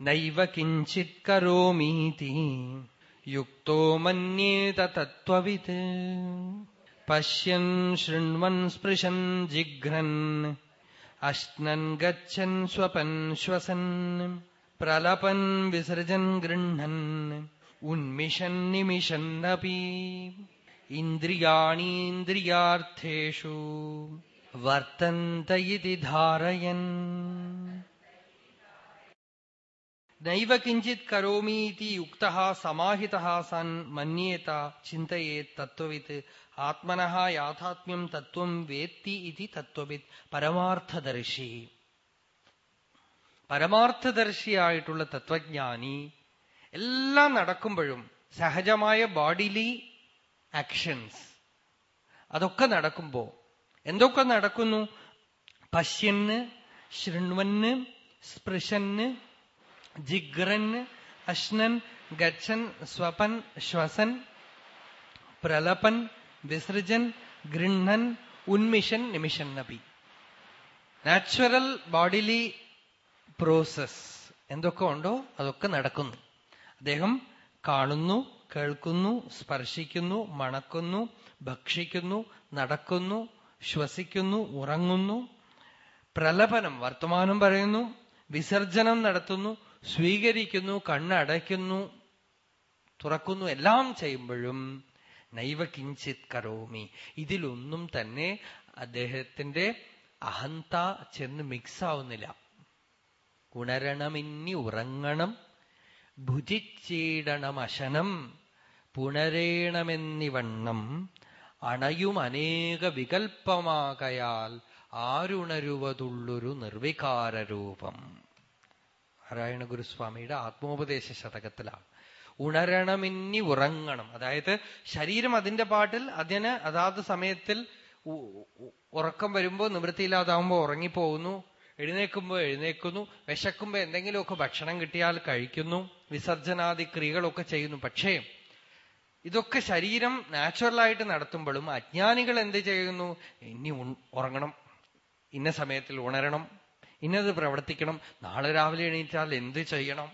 നൈവ കിഞ്ചിത് കരോമീതി. യുക്തോ മന്യേത തത്വവിത് പശ്യൻ ശൃണ്വൻ സ്പൃശൻ ജിഘ്രൻ അശ്നൻ ഗച്ഛൻ സ്വപൻ ശ്വസൻ. പ്രലപൻ വിസർജൻ ഗൃഹൻ. ഉന്മിഷൻ നിമിഷന്നപി ഇന്ദ്രിയാണീന്ദ്രിയാർത്ഥേഷു. വർത്തന്ത ധാരയൻ. നൈവ കിഞ്ചിത് കരോമീതി യുക്ത സമാഹിത സൻ മന്യേത ചിന്തയേത് തത്വവിത്ത് ആത്മന യാഥാത്മ്യം തത്വം വേത്തി ഇതി തത്വവിത് പരമാർത്ഥദർശി. പരമാർത്ഥദർശിയായിട്ടുള്ള തത്വജ്ഞാനി എല്ലാം നടക്കുമ്പോഴും സഹജമായ ബോഡിലി ആക്ഷൻസ് അതൊക്കെ നടക്കുമ്പോ എന്തൊക്കെ നടക്കുന്നു? പശ്യന് ശൃണ്വന് സ്പൃശന് ജിഗ്രൻ അശ്നൻ ഗച്ഛൻ സ്വപൻ ശ്വസൻ പ്രലപൻ വിസൃജൻ ഗൃഹൻ ഉന്മിഷൻ നിമിഷൻ നബി നാച്ചുറൽ ബോഡിലി പ്രോസസ് എന്തൊക്കെ ഉണ്ടോ അതൊക്കെ നടക്കുന്നു. അദ്ദേഹം കാണുന്നു കേൾക്കുന്നു സ്പർശിക്കുന്നു മണക്കുന്നു ഭക്ഷിക്കുന്നു നടക്കുന്നു ശ്വസിക്കുന്നു ഉറങ്ങുന്നു. പ്രലപനം വർത്തമാനം പറയുന്നു വിസർജനം നടത്തുന്നു സ്വീകരിക്കുന്നു കണ്ണടയ്ക്കുന്നു തുറക്കുന്നു എല്ലാം ചെയ്യുമ്പോഴും നൈവ കിഞ്ചിത് കരോമി. ഇതിലൊന്നും തന്നെ അദ്ദേഹത്തിന്റെ അഹന്ത ചെന്ന് മിക്സ് ആവുന്നില്ല ഉണരണമിന്നി ഉറങ്ങണം ഭുജിച്ചീടണമശനം പുണരേണമെന്നിവണ്ണം അണയും അനേക വികൽപ്പമാകയാൽ ആരുണരുവതുള്ളൊരു നിർവികാരരൂപം. നാരായണ ഗുരുസ്വാമിയുടെ ആത്മോപദേശ ശതകത്തിലാണ്. ഉണരണമിന്നി ഉറങ്ങണം. അതായത് ശരീരം അതിന്റെ പാട്ടിൽ അതിന് അതാത് സമയത്തിൽ ഉറക്കം വരുമ്പോ നിവൃത്തിയില്ലാതാവുമ്പോ ഉറങ്ങിപ്പോകുന്നു എഴുന്നേക്കുമ്പോ എഴുന്നേക്കുന്നു വിശക്കുമ്പോ എന്തെങ്കിലുമൊക്കെ ഭക്ഷണം കിട്ടിയാൽ കഴിക്കുന്നു വിസർജനാദി ക്രിയകളൊക്കെ ചെയ്യുന്നു. പക്ഷേ ഇതൊക്കെ ശരീരം നാച്ചുറലായിട്ട് നടത്തുമ്പോഴും അജ്ഞാനികൾ എന്ത് ചെയ്യുന്നു? ഇനി ഉറങ്ങണം. ഇന്ന സമയത്തിൽ ഉണരണം. ഇന്നത് പ്രവർത്തിക്കണം. നാളെ രാവിലെ എണീറ്റാൽ എന്ത് ചെയ്യണം?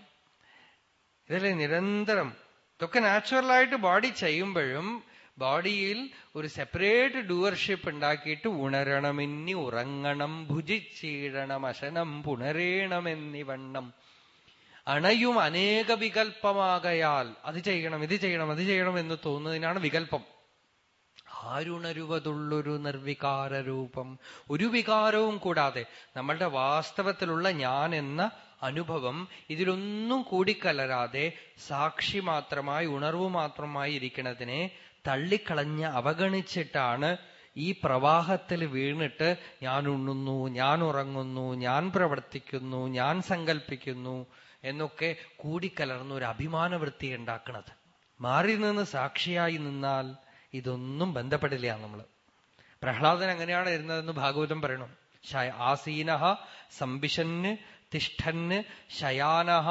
ഇതല്ലേ നിരന്തരം. ഇതൊക്കെ നാച്ചുറലായിട്ട് ബോഡി ചെയ്യുമ്പോഴും ബോഡിയിൽ ഒരു സെപ്പറേറ്റ് ഡൂവർഷിപ്പ് ഉണ്ടാക്കിയിട്ട് ഉണരണമെന്നി ഉറങ്ങണം ഭുജിച്ചീടണം അശനം പുണരേണമെന്നിവണ്ണം അണയും അനേക വികൽപ്പമാകയാൽ അത് ചെയ്യണം ഇത് ചെയ്യണം അത് ചെയ്യണം എന്ന് തോന്നുന്നതിനാണ് വികൽപ്പം. ആരുണരുവതുള്ളൊരു നിർവികാര രൂപം ഒരു വികാരവും കൂടാതെ നമ്മളുടെ വാസ്തവത്തിലുള്ള ഞാൻ എന്ന അനുഭവം ഇതിലൊന്നും കൂടിക്കലരാതെ സാക്ഷി മാത്രമായി ഉണർവ് മാത്രമായി ഇരിക്കുന്നതിനെ തള്ളിക്കളഞ്ഞ് അവഗണിച്ചിട്ടാണ് ഈ പ്രവാഹത്തിൽ വീണിട്ട് ഞാൻ ഉണ്ണുന്നു ഞാൻ ഉറങ്ങുന്നു ഞാൻ പ്രവർത്തിക്കുന്നു ഞാൻ സങ്കല്പിക്കുന്നു എന്നൊക്കെ കൂടിക്കലർന്ന ഒരു അഭിമാനവൃത്തി ഉണ്ടാക്കുന്നത് മാറി നിന്ന് സാക്ഷിയായി നിന്നാൽ ഇതൊന്നും ബന്ധപ്പെടില്ല നമ്മൾ. പ്രഹ്ലാദൻ എങ്ങനെയാണ് ഇരുന്നതെന്ന് ഭാഗവതം പറയണം. ആസീന സംബിഷന് തിഷ്ഠന് ശയാനഹ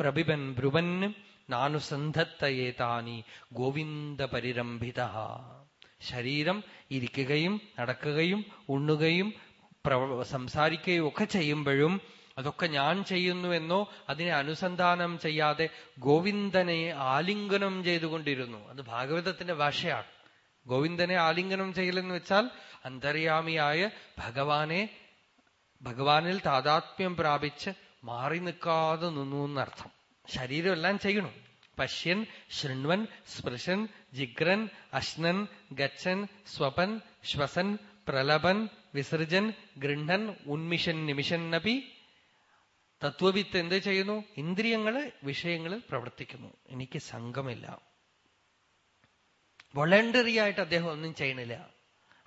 പ്രഭിബൻ ബ്രുവന് നാനുസന്ധത്തയേതാനി ഗോവിന്ദ പരിരംഭിത. ശരീരം ഇരിക്കുകയും നടക്കുകയും ഉണ്ണുകയും സംസാരിക്കുകയും ഒക്കെ ചെയ്യുമ്പോഴും അതൊക്കെ ഞാൻ ചെയ്യുന്നുവെന്നോ അതിനെ അനുസന്ധാനം ചെയ്യാതെ ഗോവിന്ദനെ ആലിംഗനം ചെയ്തുകൊണ്ടിരുന്നു. അത് ഭാഗവതത്തിന്റെ ഭാഷയാണ്. ഗോവിന്ദനെ ആലിംഗനം ചെയ്യലെന്ന് വെച്ചാൽ അന്തര്യാമിയായ ഭഗവാനെ ഭഗവാനിൽ താതാത്മ്യം പ്രാപിച്ച് മാറി നിൽക്കാതെ നിന്നു എന്നർത്ഥം. ശരീരമെല്ലാം ചെയ്യണം. പശ്യൻ ശൃണ്വൻ സ്പൃശൻ ജിഗ്രൻ അശ്നൻ ഗച്ഛൻ സ്വപൻ ശ്വസൻ പ്രലപൻ വിസർജൻ ഗൃഹൻ ഉന്മിഷൻ നിമിഷൻ നബി തത്വവിത്ത് എന്ത് ചെയ്യുന്നു? ഇന്ദ്രിയങ്ങൾ വിഷയങ്ങൾ പ്രവർത്തിക്കുന്നു. എനിക്ക് സംഘമില്ല. വോളണ്ടറി ആയിട്ട് അദ്ദേഹം ഒന്നും ചെയ്യണില്ല.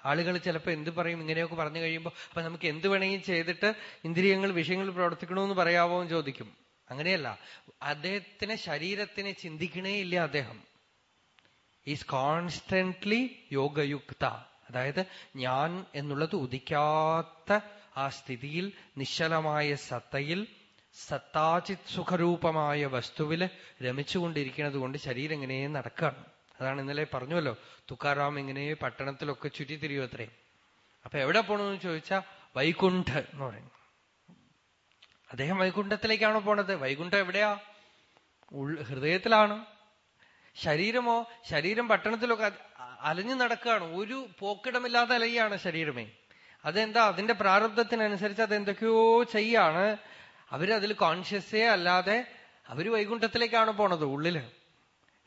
ആളുകൾ ചിലപ്പോൾ എന്ത് പറയും ഇങ്ങനെയൊക്കെ പറഞ്ഞു കഴിയുമ്പോൾ അപ്പൊ നമുക്ക് എന്ത് വേണമെങ്കിലും ചെയ്തിട്ട് ഇന്ദ്രിയങ്ങൾ വിഷയങ്ങൾ പ്രവർത്തിക്കണമെന്ന് പറയാവോ എന്ന് ചോദിക്കും. അങ്ങനെയല്ല. അദ്ദേഹത്തിന് ശരീരത്തിനെ ചിന്തിക്കണേ ഇല്ല അദ്ദേഹം. ഈസ് കോൺസ്റ്റന്റ്ലി യോഗയുക്ത. അതായത് ഞാൻ എന്നുള്ളത് ഉദിക്കാത്ത ആ സ്ഥിതിയിൽ നിശ്ചലമായ സത്തയിൽ സത്താചിത് സുഖരൂപമായ വസ്തുവിൽ രമിച്ചുകൊണ്ടിരിക്കുന്നത് കൊണ്ട് ശരീരം ഇങ്ങനെ നടക്കുകയാണ് അതാണ് ഇന്നലെ പറഞ്ഞുവല്ലോ. തുക്കാറാം ഇങ്ങനെ പട്ടണത്തിലൊക്കെ ചുറ്റിത്തിരിയോ അത്രേ. അപ്പൊ എവിടെ പോണെന്ന് ചോദിച്ചാ വൈകുണ്ഠ എന്ന് പറയും. അദ്ദേഹം വൈകുണ്ഠത്തിലേക്കാണോ പോണത്? വൈകുണ്ഠം എവിടെയാ? ഹൃദയത്തിലാണ്. ശരീരമോ? ശരീരം പട്ടണത്തിലൊക്കെ അലഞ്ഞു നടക്കുകയാണ്. ഒരു പോക്കിടമില്ലാതെ അലയാണ് ശരീരമേ. അതെന്താ? അതിന്റെ പ്രാരബ്ധത്തിനനുസരിച്ച് അതെന്തൊക്കെയോ ചെയ്യാണ്. അവരതിൽ കോൺഷ്യസേ അല്ലാതെ അവർ വൈകുണ്ഠത്തിലേക്കാണ് പോണത് ഉള്ളിൽ.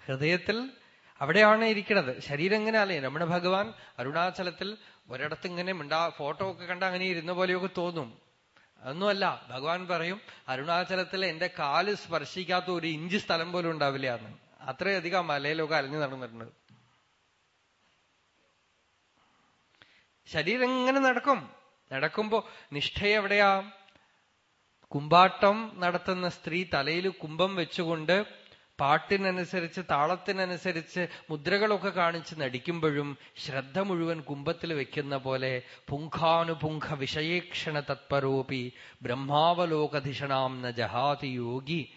ഹൃദയത്തിൽ അവിടെയാണ് ഇരിക്കുന്നത്. ശരീരം എങ്ങനെ അല്ലേ രമണ ഭഗവാൻ അരുണാചലത്തിൽ ഒരിടത്ത് ഇങ്ങനെ മിണ്ടാ ഫോട്ടോ ഒക്കെ കണ്ട അങ്ങനെ ഇരുന്ന പോലെയൊക്കെ തോന്നും. അതൊന്നുമല്ല. ഭഗവാൻ പറയും അരുണാചലത്തിൽ എന്റെ കാൽ സ്പർശിക്കാത്ത ഒരു ഇഞ്ച് സ്ഥലം പോലും ഉണ്ടാവില്ല എന്ന്. അത്രയധികം മലയിലൊക്കെ അലഞ്ഞു നടന്നിട്ടുണ്ട്. ശരീരം എങ്ങനെ നടക്കും? നടക്കുമ്പോ നിഷ്ഠയെവിടെയാ കുമ്പാട്ടം നടത്തുന്ന സ്ത്രീ തലയിൽ കുംഭം വെച്ചുകൊണ്ട് പാട്ടിനനുസരിച്ച് താളത്തിനനുസരിച്ച് മുദ്രകളൊക്കെ കാണിച്ച് നടിക്കുമ്പോഴും ശ്രദ്ധ മുഴുവൻ കുംഭത്തിൽ വെക്കുന്ന പോലെ പുങ്കാനുപുങ്ക വിഷയേക്ഷണ തത്പരോപി ബ്രഹ്മാവലോകധിഷണാം ന ജഹാതി യോഗി.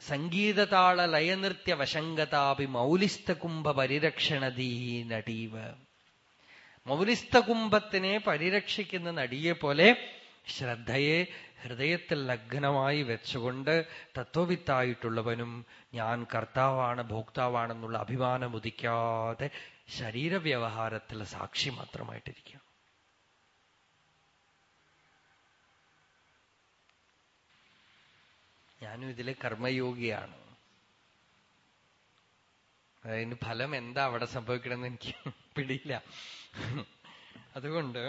സംഗീതതാള ലയനൃത്യ വശങ്കതാപി മൗലിസ്തകുംഭ പരിരക്ഷണതീ നടീവ്. മൗലിസ്തകുംഭത്തിനെ പരിരക്ഷിക്കുന്ന നടിയെ പോലെ ശ്രദ്ധയെ ഹൃദയത്തിൽ ലഗ്നമായി വെച്ചുകൊണ്ട് തത്വവിത്തായിട്ടുള്ളവനും ഞാൻ കർത്താവാണ് ഭോക്താവാണെന്നുള്ള അഭിമാനം ഉദിക്കാതെ ശരീരവ്യവഹാരത്തിൽ സാക്ഷി മാത്രമായിട്ടിരിക്കുക ഞാനും ഇതിലെ കർമ്മയോഗിയാണ്. അതിന് ഫലം എന്താ അവിടെ സംഭവിക്കണമെന്ന് എനിക്ക് പിടിയില്ല. അതുകൊണ്ട്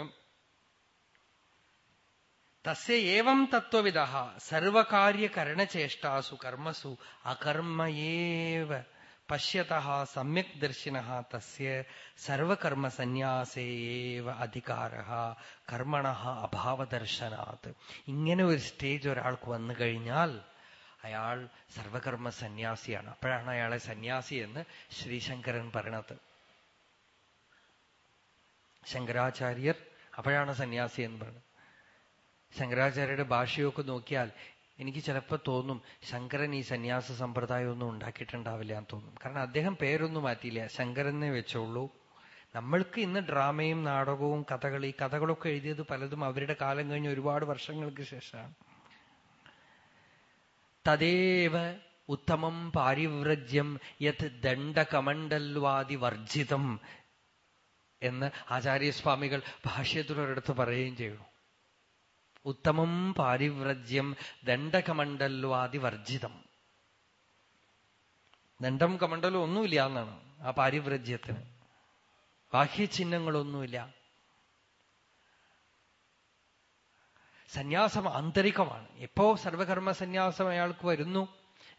തസ്യ തത്വവിദ സർവകാര്യകരണചേഷ്ടാസു കർമ്മസു അകർമ്മയേവ പശ്യത സമ്യക് ദർശിന തസ്യ അധികാര കർമ്മണ അഭാവദർശനാത് ഇങ്ങനെ ഒരു സ്റ്റേജ് ഒരാൾക്ക് വന്നു കഴിഞ്ഞാൽ അയാൾ സർവകർമ്മ സന്യാസിയാണ് അപ്പോഴാണ് അയാളെ സന്യാസി എന്ന് ശ്രീശങ്കരൻ പറയണത്. ശങ്കരാചാര്യർ അപ്പോഴാണ് സന്യാസി എന്ന് പറയുന്നത് ശങ്കരാചാര്യരുടെ ഭാഷയൊക്കെ നോക്കിയാൽ എനിക്ക് ചിലപ്പോൾ തോന്നും ശങ്കരൻ ഈ സന്യാസ സമ്പ്രദായം ഒന്നും ഉണ്ടാക്കിയിട്ടുണ്ടാവില്ല എന്ന് തോന്നും. കാരണം അദ്ദേഹം പേരൊന്നും മാറ്റിയില്ല. ശങ്കരനെ വെച്ചോളൂ. നമ്മൾക്ക് ഇന്ന് ഡ്രാമയും നാടകവും കഥകളി കഥകളൊക്കെ എഴുതിയത് പലതും അവരുടെ കാലം കഴിഞ്ഞ് ഒരുപാട് വർഷങ്ങൾക്ക് ശേഷമാണ്. തദേവ ഉത്തമം പാരിവ്രജ്യം യത് ദണ്ഡകമണ്ഡൽവാദി വർജിതം എന്ന് ആചാര്യസ്വാമികൾ ഭാഷ്യത്തിലൊരിടത്ത് പറയുകയും ചെയ്യണു ഉത്തമം പാരിവ്രജ്യം ദണ്ഡകമണ്ഡൽവാദി വർജിതം ദണ്ഡം കമണ്ഡലം ഒന്നുമില്ല എന്നാണ് ആ പാരിവ്രജ്യത്തിന്. ബാഹ്യചിഹ്നങ്ങളൊന്നുമില്ല. സന്യാസം ആന്തരികമാണ്. എപ്പോ സർവകർമ്മ സന്യാസം അയാൾക്ക് വരുന്നു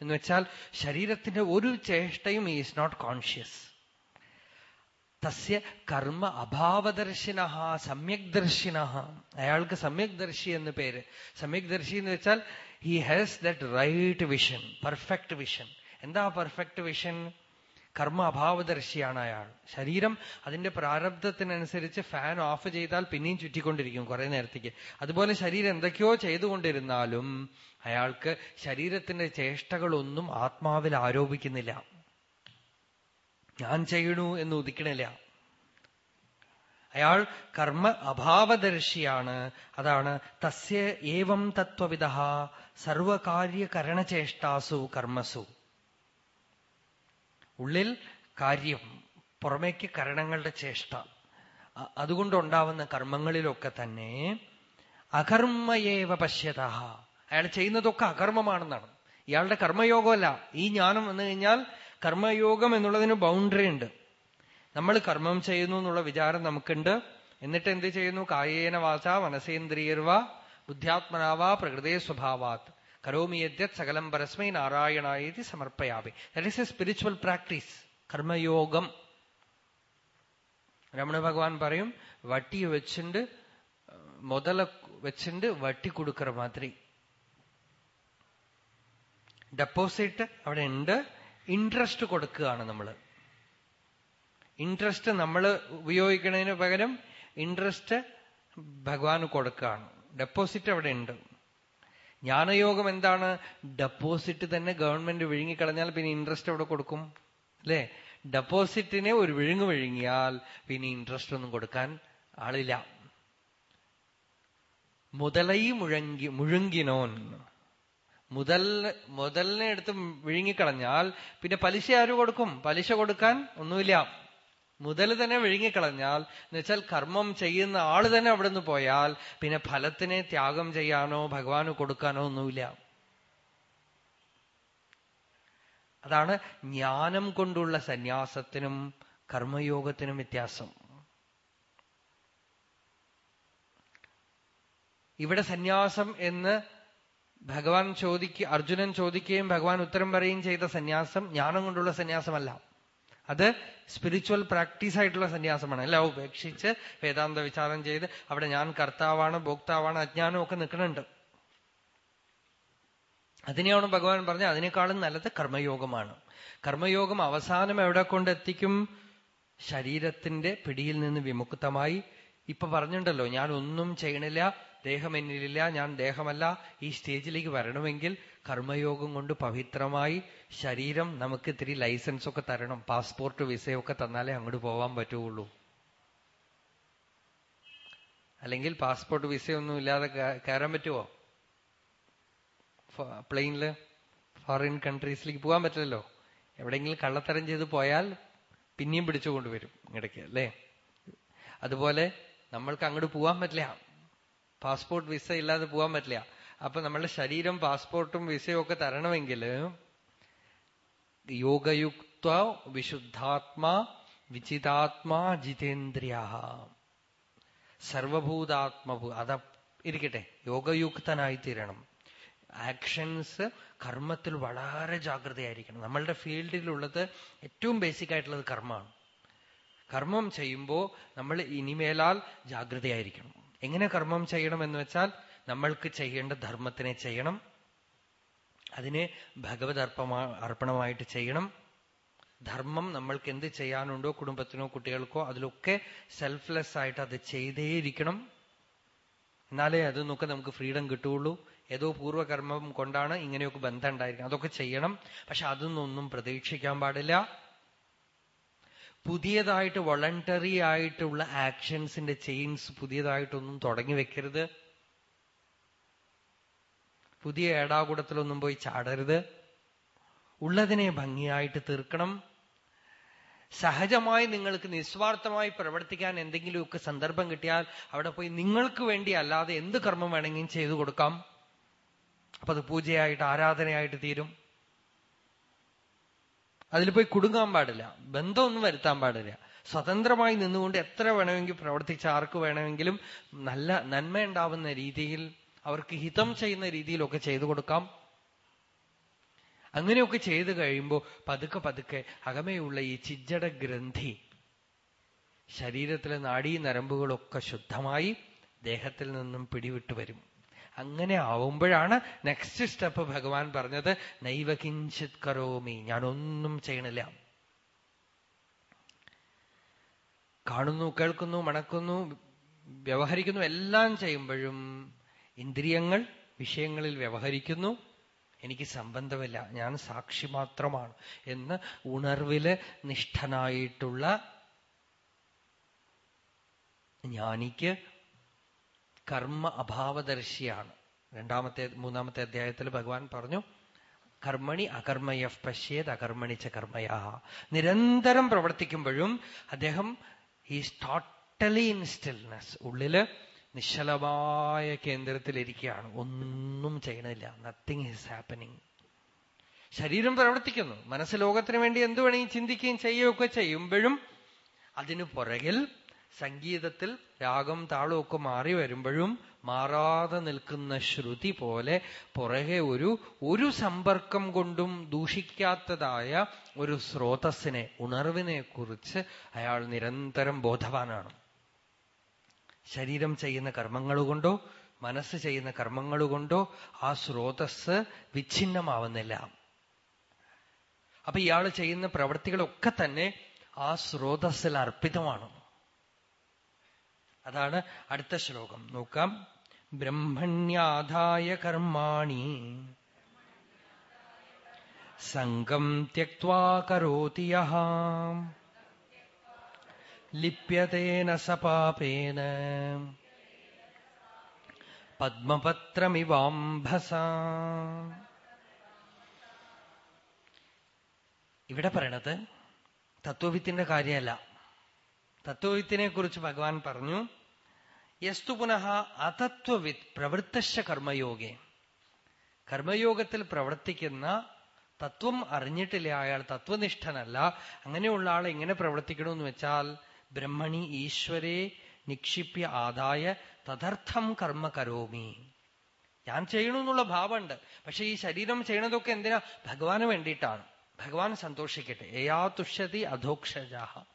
എന്ന് വെച്ചാൽ ശരീരത്തിന്റെ ഒരു ചേഷ്ടയും ഈസ് നോട്ട് കോൺഷ്യസ് തസ്യ കർമ്മ അഭാവദർശിന സമ്യക് ദർശിന അയാൾക്ക് സമ്യക് ദർശി എന്ന് പേര്. സമ്യക് ദർശി എന്ന് വെച്ചാൽ he has that right vision perfect vision എന്താ പെർഫെക്റ്റ് വിഷൻ കർമ്മ അഭാവദർശിയാണ് അയാൾ. ശരീരം അതിന്റെ പ്രാരബ്ധത്തിനനുസരിച്ച് ഫാൻ ഓഫ് ചെയ്താൽ പിന്നെയും ചുറ്റിക്കൊണ്ടിരിക്കും കുറെ നേരത്തേക്ക്. അതുപോലെ ശരീരം എന്തൊക്കെയോ ചെയ്തുകൊണ്ടിരുന്നാലും അയാൾക്ക് ശരീരത്തിന്റെ ചേഷ്ടകളൊന്നും ആത്മാവിൽ ആരോപിക്കുന്നില്ല. ഞാൻ ചെയ്യണു എന്ന് ഉദിക്കണില്ല. അയാൾ കർമ്മ അഭാവദർശിയാണ്. അതാണ് തസ്യ ഏവം തത്വവിധ സർവകാര്യകരണചേഷ്ടാസു കർമ്മസു. ഉള്ളിൽ കാര്യം പുറമേക്ക് കരണങ്ങളുടെ ചേഷ്ട. അതുകൊണ്ടുണ്ടാവുന്ന കർമ്മങ്ങളിലൊക്കെ തന്നെ അകർമ്മയേവ പശ്യത അയാൾ ചെയ്യുന്നതൊക്കെ അകർമ്മമാണെന്നാണ്. ഇയാളുടെ കർമ്മയോഗമല്ല. ഈ ജ്ഞാനം വന്നു കഴിഞ്ഞാൽ കർമ്മയോഗം എന്നുള്ളതിന് ബൗണ്ടറി ഉണ്ട്. നമ്മൾ കർമ്മം ചെയ്യുന്നു എന്നുള്ള വിചാരം നമുക്കുണ്ട്. എന്നിട്ട് എന്ത് ചെയ്യുന്നു? കായേന വാച മനസേന്ദ്രിയർവ ബുദ്ധ്യാത്മനാവ പ്രകൃതേ സ്വഭാവാത്. കരോമി യദ്യത് സകലം പരസ്മൈ നാരായണായി സമർപ്പയാമി. That is a spiritual practice കർമ്മയോഗം. രമണ ഭഗവാൻ പറയും വട്ടി വെച്ചിണ്ട് മുതല വെച്ചിണ്ട് വട്ടി കൊടുക്കറ മാതിരി. ഡെപ്പോസിറ്റ് അവിടെ ഉണ്ട്. ഇൻട്രസ്റ്റ് കൊടുക്കുകയാണ് നമ്മൾ ഇൻട്രസ്റ്റ് നമ്മൾ ഉപയോഗിക്കുന്നതിന് പകരം ഇൻട്രസ്റ്റ് ഭഗവാന് കൊടുക്കുകയാണ്. ഡെപ്പോസിറ്റ് അവിടെ ഉണ്ട്. ജ്ഞാനയോഗം എന്താണ്? ഡെപ്പോസിറ്റ് തന്നെ ഗവൺമെന്റ് വിഴുങ്ങിക്കളഞ്ഞാൽ പിന്നെ ഇൻട്രസ്റ്റ് അവിടെ കൊടുക്കും? അല്ലേ? ഡെപ്പോസിറ്റിനെ ഒരു വിഴുങ്ങ് വിഴുങ്ങിയാൽ പിന്നെ ഇൻട്രസ്റ്റ് ഒന്നും കൊടുക്കാൻ ആളില്ല. മുതലൈ മുഴങ്ങി മുഴുങ്ങിനോൻ മുതൽ മുതലിനെ എടുത്ത് വിഴുങ്ങിക്കളഞ്ഞാൽ പിന്നെ പലിശ ആര് കൊടുക്കും? പലിശ കൊടുക്കാൻ ഒന്നുമില്ല. മുതൽ തന്നെ വിഴുങ്ങിക്കളഞ്ഞാൽ എന്നുവെച്ചാൽ കർമ്മം ചെയ്യുന്ന ആൾ തന്നെ അവിടെ നിന്ന് പോയാൽ പിന്നെ ഫലത്തിനെ ത്യാഗം ചെയ്യാനോ ഭഗവാന് കൊടുക്കാനോ ഒന്നുമില്ല. അതാണ് ജ്ഞാനം കൊണ്ടുള്ള സന്യാസത്തിനും കർമ്മയോഗത്തിനും വ്യത്യാസം. ഇവിടെ സന്യാസം എന്ന് ഭഗവാൻ ചോദിക്ക അർജുനൻ ചോദിക്കുകയും ഭഗവാൻ ഉത്തരം പറയുകയും ചെയ്ത സന്യാസം ജ്ഞാനം കൊണ്ടുള്ള സന്യാസമല്ല. അത് സ്പിരിച്വൽ പ്രാക്ടീസ് ആയിട്ടുള്ള സന്യാസമാണ്. എല്ലാം ഉപേക്ഷിച്ച് വേദാന്ത വിചാരം ചെയ്ത് അവിടെ ഞാൻ കർത്താവാണ് ഭോക്താവാണ് അജ്ഞാനം ഒക്കെ നിൽക്കുന്നുണ്ട്. അതിനെയാണ് ഭഗവാൻ പറഞ്ഞത്. അതിനേക്കാളും നല്ലത് കർമ്മയോഗമാണ്. കർമ്മയോഗം അവസാനം എവിടെ കൊണ്ടെത്തിക്കും? ശരീരത്തിന്റെ പിടിയിൽ നിന്ന് വിമുക്തമായി. ഇപ്പൊ പറഞ്ഞിട്ടുണ്ടല്ലോ ഞാൻ ഒന്നും ചെയ്യണില്ല ദേഹം എന്നിലില്ല ഞാൻ ദേഹമല്ല ഈ സ്റ്റേജിലേക്ക് വരണമെങ്കിൽ കർമ്മയോഗം കൊണ്ട് പവിത്രമായി ശരീരം നമുക്ക് ഇത്തിരി ലൈസൻസ് ഒക്കെ തരണം. പാസ്പോർട്ട് വിസയൊക്കെ തന്നാലേ അങ്ങോട്ട് പോവാൻ പറ്റുള്ളൂ അല്ലെങ്കിൽ പാസ്പോർട്ട് വിസയൊന്നും ഇല്ലാതെ കയറാൻ പറ്റുമോ പ്ലെയിനിൽ ഫോറിൻ കൺട്രീസിലേക്ക് പോകാൻ പറ്റില്ലല്ലോ. എവിടെയെങ്കിലും കള്ളത്തരം ചെയ്ത് പോയാൽ പിന്നെയും പിടിച്ചു കൊണ്ടുവരും ഇടയ്ക്ക് അല്ലേ? അതുപോലെ നമ്മൾക്ക് അങ്ങോട്ട് പോകാൻ പറ്റില്ല. പാസ്പോർട്ട് വിസ ഇല്ലാതെ പോകാൻ പറ്റില്ല. അപ്പൊ നമ്മളുടെ ശരീരം പാസ്പോർട്ടും വിസയും ഒക്കെ തരണമെങ്കിൽ യോഗയുക്ത വിശുദ്ധാത്മാ വിചിതാത്മാ ജിതേന്ദ്രിയ സർവഭൂതാത്മഭൂ അത ഇരിക്കട്ടെ യോഗയുക്തനായി തീരണം. ആക്ഷൻസ് കർമ്മത്തിൽ വളരെ ജാഗ്രതയായിരിക്കണം. നമ്മളുടെ ഫീൽഡിലുള്ളത് ഏറ്റവും ബേസിക് ആയിട്ടുള്ളത് കർമ്മമാണ്. കർമ്മം ചെയ്യുമ്പോൾ നമ്മൾ ഇനിമേലാൽ ജാഗ്രതയായിരിക്കണം. എങ്ങനെ കർമ്മം ചെയ്യണം എന്ന് വെച്ചാൽ നമ്മൾക്ക് ചെയ്യേണ്ട ധർമ്മത്തിനെ ചെയ്യണം. അതിനെ ഭഗവത് അർപ്പണമായിട്ട് ചെയ്യണം. ധർമ്മം നമ്മൾക്ക് എന്ത് ചെയ്യാനുണ്ടോ കുടുംബത്തിനോ കുട്ടികൾക്കോ അതിലൊക്കെ സെൽഫ്ലെസ് ആയിട്ട് അത് ചെയ്തേയിരിക്കണം. എന്നാലേ അത് നോക്കെ നമുക്ക് ഫ്രീഡം കിട്ടുകയുള്ളൂ. ഏതോ പൂർവകർമ്മം കൊണ്ടാണ് ഇങ്ങനെയൊക്കെ ബന്ധം ഉണ്ടായിരിക്കുന്നത്. അതൊക്കെ ചെയ്യണം. പക്ഷെ അതൊന്നും പ്രതീക്ഷിക്കാൻ പാടില്ല. പുതിയതായിട്ട് വളണ്ടറി ആയിട്ടുള്ള ആക്ഷൻസിന്റെ ചെയിൻസ് പുതിയതായിട്ടൊന്നും തുടങ്ങി വെക്കരുത്. പുതിയ ഏടാകൂടത്തിലൊന്നും പോയി ചാടരുത്. ഉള്ളതിനെ ഭംഗിയായിട്ട് തീർക്കണം. സഹജമായി നിങ്ങൾക്ക് നിസ്വാർത്ഥമായി പ്രവർത്തിക്കാൻ എന്തെങ്കിലുമൊക്കെ സന്ദർഭം കിട്ടിയാൽ അവിടെ പോയി നിങ്ങൾക്ക് വേണ്ടി അല്ലാതെ എന്ത് കർമ്മം വേണമെങ്കിലും ചെയ്തു കൊടുക്കാം. അപ്പൊ അത് പൂജയായിട്ട് ആരാധനയായിട്ട് തീരും. അതിൽ പോയി കുടുങ്ങാൻ പാടില്ല. ബന്ധമൊന്നും വരുത്താൻ പാടില്ല. സ്വതന്ത്രമായി നിന്നുകൊണ്ട് എത്ര വേണമെങ്കിൽ പ്രവർത്തിച്ച ആർക്ക് വേണമെങ്കിലും നല്ല നന്മ ഉണ്ടാവുന്ന രീതിയിൽ അവർക്ക് ഹിതം ചെയ്യുന്ന രീതിയിലൊക്കെ ചെയ്തു കൊടുക്കാം. അങ്ങനെയൊക്കെ ചെയ്തു കഴിയുമ്പോൾ പതുക്കെ പതുക്കെ അകമയുള്ള ഈ ചിജ്ജട ഗ്രന്ഥി ശരീരത്തിലെ നാടീ നരമ്പുകളൊക്കെ ശുദ്ധമായി ദേഹത്തിൽ നിന്നും പിടിവിട്ടു വരും. അങ്ങനെ ആവുമ്പോഴാണ് നെക്സ്റ്റ് സ്റ്റെപ്പ് ഭഗവാൻ പറഞ്ഞത് നൈവകിഞ്ചിത് കരോമി ഞാനൊന്നും ചെയ്യണില്ല. കാണുന്നു കേൾക്കുന്നു മണക്കുന്നു വ്യവഹരിക്കുന്നു എല്ലാം ചെയ്യുമ്പോഴും ഇന്ദ്രിയങ്ങൾ വിഷയങ്ങളിൽ വ്യവഹരിക്കുന്നു. എനിക്ക് സംബന്ധമില്ല ഞാൻ സാക്ഷി മാത്രമാണ് എന്ന് ഉണർവിൽ നിഷ്ഠനായിട്ടുള്ള ജ്ഞാനിക്ക് കർമ്മ അഭാവദർശിയാണ്. രണ്ടാമത്തെ മൂന്നാമത്തെ അധ്യായത്തിൽ ഭഗവാൻ പറഞ്ഞു കർമ്മണി അകർമ്മയ പശ്യേത് അകർമ്മണി ച കർമ്മയാ. നിരന്തരം പ്രവർത്തിക്കുമ്പോഴും അദ്ദേഹം ഈസ് ടോട്ടലി ഇൻ സ്റ്റിൽനെസ് ഉള്ളിൽ നിശ്ചലമായ കേന്ദ്രത്തിലിരിക്കുകയാണ്. ഒന്നും ചെയ്യണില്ല. നത്തിങ് ഈസ് ഹാപ്പനിങ് ശരീരം പ്രവർത്തിക്കുന്നു. മനസ്സ് ലോകത്തിന് വേണ്ടി എന്തു വേണമെങ്കിൽ ചിന്തിക്കുകയും ചെയ്യുകയൊക്കെ ചെയ്യുമ്പോഴും അതിനു പുറകിൽ സംഗീതത്തിൽ രാഗം താളമൊക്കെ മാറി വരുമ്പോഴും മാറാതെ നിൽക്കുന്ന ശ്രുതി പോലെ പുറകെ ഒരു ഒരു സമ്പർക്കം കൊണ്ടും ദൂഷിക്കാത്തതായ ഒരു സ്രോതസ്സിനെ ഉണർവിനെ കുറിച്ച് അയാൾ നിരന്തരം ബോധവാനാണ്. ശരീരം ചെയ്യുന്ന കർമ്മങ്ങൾ കൊണ്ടോ മനസ്സ് ചെയ്യുന്ന കർമ്മങ്ങൾ കൊണ്ടോ ആ സ്രോതസ് വിച്ഛിന്നമാവുന്നില്ല. അപ്പൊ ഇയാൾ ചെയ്യുന്ന പ്രവൃത്തികളൊക്കെ തന്നെ ആ സ്രോതസ്സിൽ അർപ്പിതമാണ്. അതാണ് അടുത്ത ശ്ലോകം. നോക്കാം. ബ്രഹ്മണ്യാധായ കർമാണി. സംഘം തോതി ലിപ്യതേന സപാപേന. പത്മപത്രമിവാംഭസ. ഇവിടെ പറയണത് തത്വവിത്തിന്റെ കാര്യമല്ല. തത്വവിത്തിനെ കുറിച്ച് ഭഗവാൻ പറഞ്ഞു യസ്തു പുനഃ അതത്വവിത്ത് പ്രവൃത്തശ കർമ്മയോഗെ. കർമ്മയോഗത്തിൽ പ്രവർത്തിക്കുന്ന തത്വം അറിഞ്ഞിട്ടില്ല അയാൾ തത്വനിഷ്ഠനല്ല. അങ്ങനെയുള്ള ആൾ എങ്ങനെ പ്രവർത്തിക്കണമെന്ന് വെച്ചാൽ ബ്രഹ്മണി ഈശ്വരെ നിക്ഷിപ്യ ആദായ തദർത്ഥം കർമ്മ കരോമി. ഞാൻ ചെയ്യണമെന്നുള്ള ഭാവമുണ്ട്. പക്ഷെ ഈ ശരീരം ചെയ്യണതൊക്കെ എന്തിനാ? ഭഗവാന് വേണ്ടിയിട്ടാണ്. ഭഗവാൻ സന്തോഷിക്കട്ടെ. ഏയാ തുഷ്യതി അധോക്ഷജാഹ.